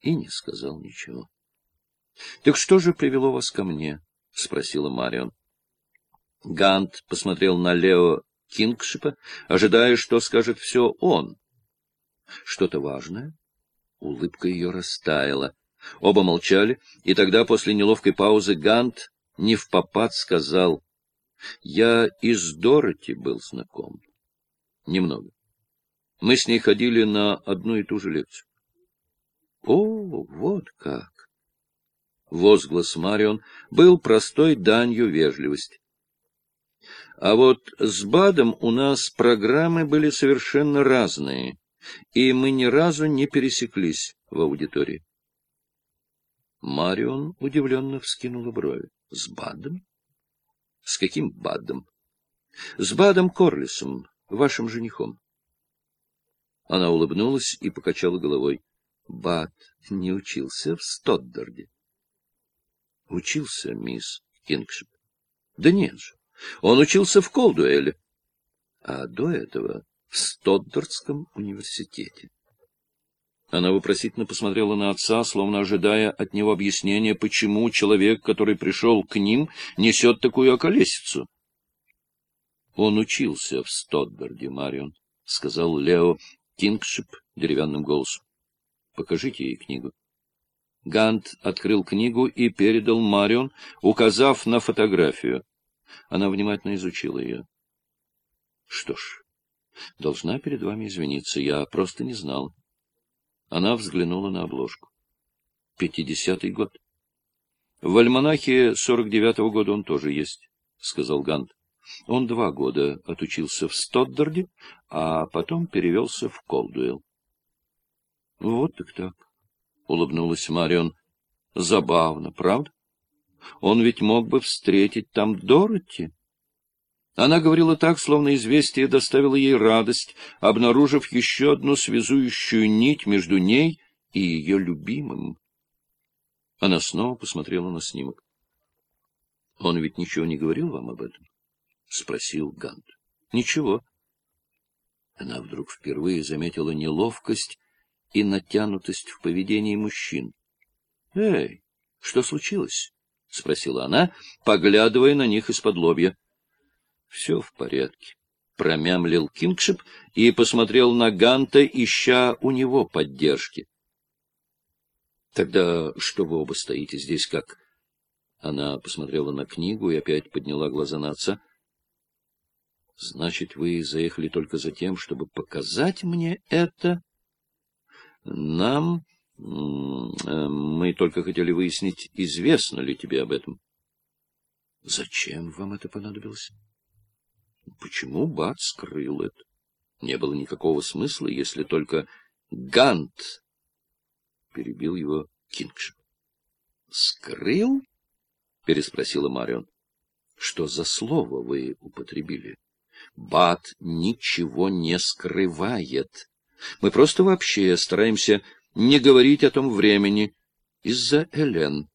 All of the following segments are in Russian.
и не сказал ничего. — Так что же привело вас ко мне? — спросила Марион. Гант посмотрел на Лео Кингшипа, ожидая, что скажет все он. — Что-то важное? Улыбка ее растаяла. Оба молчали, и тогда, после неловкой паузы, Гант не в попад сказал, — Я и с Дороти был знаком. Немного. Мы с ней ходили на одну и ту же лекцию. — О, вот как! Возглас Марион был простой данью вежливости. А вот с Бадом у нас программы были совершенно разные, и мы ни разу не пересеклись в аудитории. Марион удивленно вскинула брови. — С Бадом? — С каким Бадом? — С Бадом Корлисом, вашим женихом. Она улыбнулась и покачала головой. Бад не учился в Стоддарде. — Учился, мисс Кингшип. — Да нет же. Он учился в Колдуэле. А до этого в Стоддардском университете. Она вопросительно посмотрела на отца, словно ожидая от него объяснения, почему человек, который пришел к ним, несет такую околесицу. — Он учился в Стоддарде, Марион, — сказал Лео Кингшип деревянным голосом. — Покажите ей книгу. Гант открыл книгу и передал Марион, указав на фотографию. Она внимательно изучила ее. — Что ж, должна перед вами извиниться, я просто не знал. Она взглянула на обложку. Пятидесятый год. В альманахе сорок девятого года он тоже есть, — сказал Гант. Он два года отучился в Стоддарде, а потом перевелся в Колдуэлл. — Вот так так, — улыбнулась Марион. — Забавно, правда? Он ведь мог бы встретить там Дороти. Она говорила так, словно известие доставило ей радость, обнаружив еще одну связующую нить между ней и ее любимым. Она снова посмотрела на снимок. — Он ведь ничего не говорил вам об этом? — спросил Гант. — Ничего. Она вдруг впервые заметила неловкость и натянутость в поведении мужчин. — Эй, что случилось? — спросила она, поглядывая на них из-под лобья. — Все в порядке, — промямлил Кингшип и посмотрел на Ганта, ища у него поддержки. — Тогда что вы оба стоите здесь как... Она посмотрела на книгу и опять подняла глаза на отца. — Значит, вы заехали только за тем, чтобы показать мне это? — Нам... Э, мы только хотели выяснить, известно ли тебе об этом. — Зачем вам это понадобилось? — Почему Бат скрыл это? Не было никакого смысла, если только Гант перебил его Кингшип. — Скрыл? — переспросила Марион. — Что за слово вы употребили? Бат ничего не скрывает. Мы просто вообще стараемся не говорить о том времени из-за Элен.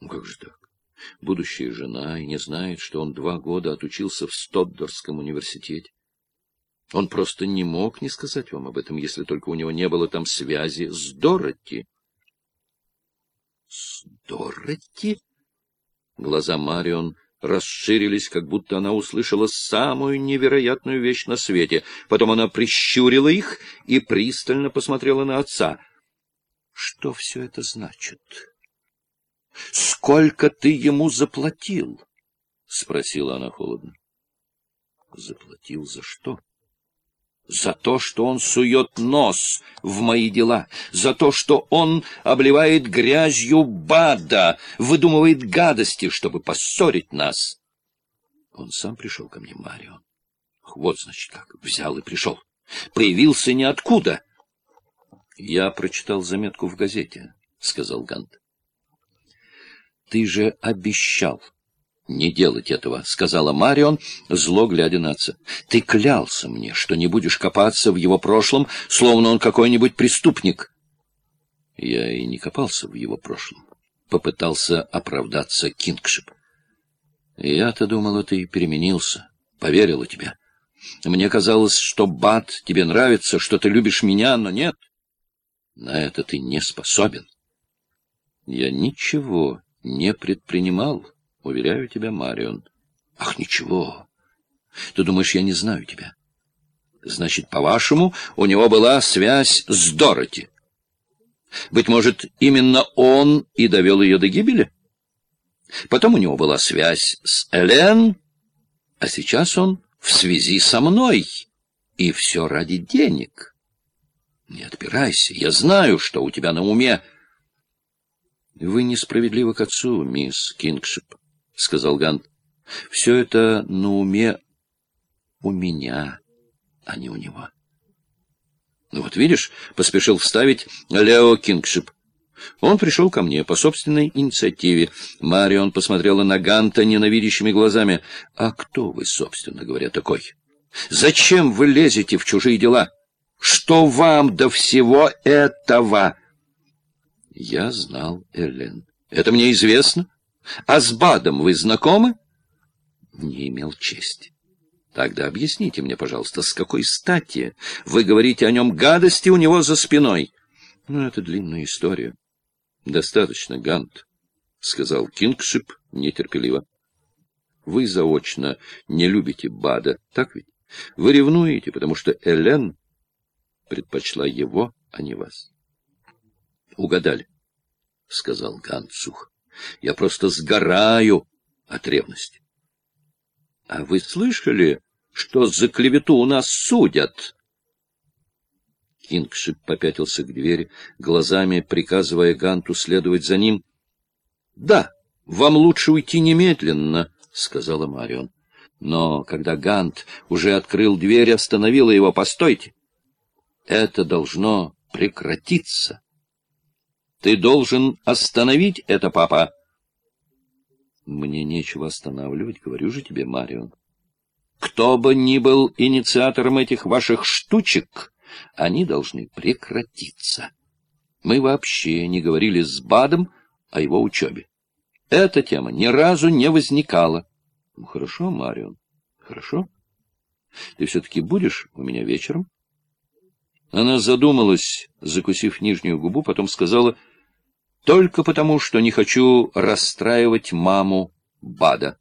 Ну как же так? Будущая жена и не знает, что он два года отучился в Стоддорском университете. Он просто не мог не сказать вам об этом, если только у него не было там связи с Дороти. — С Дороти? Глаза Марион расширились, как будто она услышала самую невероятную вещь на свете. Потом она прищурила их и пристально посмотрела на отца. — Что все это значит? — Сколько ты ему заплатил? — спросила она холодно. — Заплатил за что? — за то, что он сует нос в мои дела, за то, что он обливает грязью Бада, выдумывает гадости, чтобы поссорить нас. Он сам пришел ко мне, Марион. Вот, значит, как взял и пришел. Появился ниоткуда. Я прочитал заметку в газете, — сказал Гант. Ты же обещал не делать этого, — сказала Марион, зло глядя на отца. — Ты клялся мне, что не будешь копаться в его прошлом, словно он какой-нибудь преступник. — Я и не копался в его прошлом, — попытался оправдаться Кингшип. — Я-то думала, ты переменился, поверила тебе. Мне казалось, что Бат тебе нравится, что ты любишь меня, но нет. На это ты не способен. Я ничего не предпринимал, уверяю тебя, Марион. Ах, ничего. Ты думаешь, я не знаю тебя? Значит, по-вашему, у него была связь с Дороти. Быть может, именно он и довел ее до гибели? Потом у него была связь с Элен, а сейчас он в связи со мной, и все ради денег. Не отпирайся, я знаю, что у тебя на уме. — Вы несправедливы к отцу, мисс Кингшип, — сказал Гант. — Все это на уме у меня, а не у него. — Ну вот видишь, поспешил вставить Лео Кингшип. Он пришел ко мне по собственной инициативе. Марион посмотрела на Ганта ненавидящими глазами. — А кто вы, собственно говоря, такой? Зачем вы лезете в чужие дела? Что вам до всего этого? Я знал Эллен. Это мне известно. А с Бадом вы знакомы? Не имел чести. Тогда объясните мне, пожалуйста, с какой стати вы говорите о нем гадости у него за спиной? Ну, это длинная история. Достаточно, Гант, — сказал Кингшип нетерпеливо. Вы заочно не любите Бада, так ведь? Вы ревнуете, потому что Элен предпочла его, а не вас. Угадали, — сказал Гант сухо. Я просто сгораю от ревности. — А вы слышали, что за клевету у нас судят? Кингшип попятился к двери, глазами приказывая Ганту следовать за ним. — Да, вам лучше уйти немедленно, — сказала Марион. Но когда Гант уже открыл дверь, остановила его. — Постойте! Это должно прекратиться. Ты должен остановить это, папа. — Мне нечего останавливать, говорю же тебе, Марион. Кто бы ни был инициатором этих ваших штучек, они должны прекратиться. Мы вообще не говорили с Бадом о его учебе. Эта тема ни разу не возникала. Ну, хорошо, Марион, хорошо. Ты все-таки будешь у меня вечером? Она задумалась, закусив нижнюю губу, потом сказала, только потому, что не хочу расстраивать маму Бада.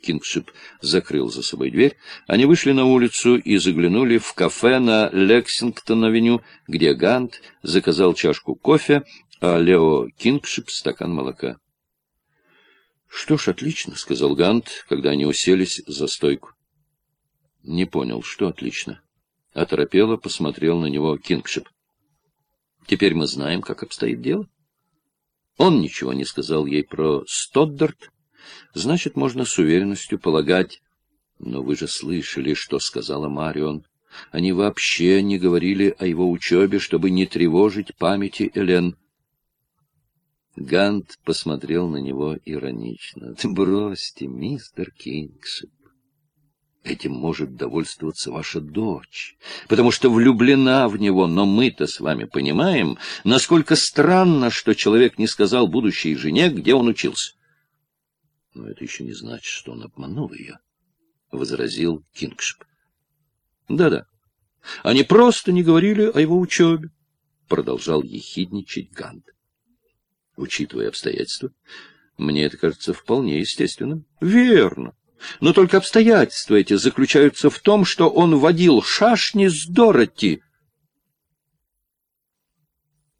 Кингшип закрыл за собой дверь. Они вышли на улицу и заглянули в кафе на Лексингтон-авеню, где Гант заказал чашку кофе, а Лео Кингшип — стакан молока. — Что ж, отлично, — сказал Гант, когда они уселись за стойку. — Не понял, что отлично. Оторопело посмотрел на него Кингшип. — Теперь мы знаем, как обстоит дело. Он ничего не сказал ей про Стоддарт, Значит, можно с уверенностью полагать... Но вы же слышали, что сказала Марион. Они вообще не говорили о его учебе, чтобы не тревожить памяти Элен. Гант посмотрел на него иронично. — Бросьте, мистер Кингшип. Этим может довольствоваться ваша дочь, потому что влюблена в него, но мы-то с вами понимаем, насколько странно, что человек не сказал будущей жене, где он учился. Но это еще не значит, что он обманул ее, — возразил Кингшип. Да — Да-да. Они просто не говорили о его учебе, — продолжал ехидничать Гант. Учитывая обстоятельства, мне это кажется вполне естественным. — Верно. Но только обстоятельства эти заключаются в том, что он водил шашни с Дороти,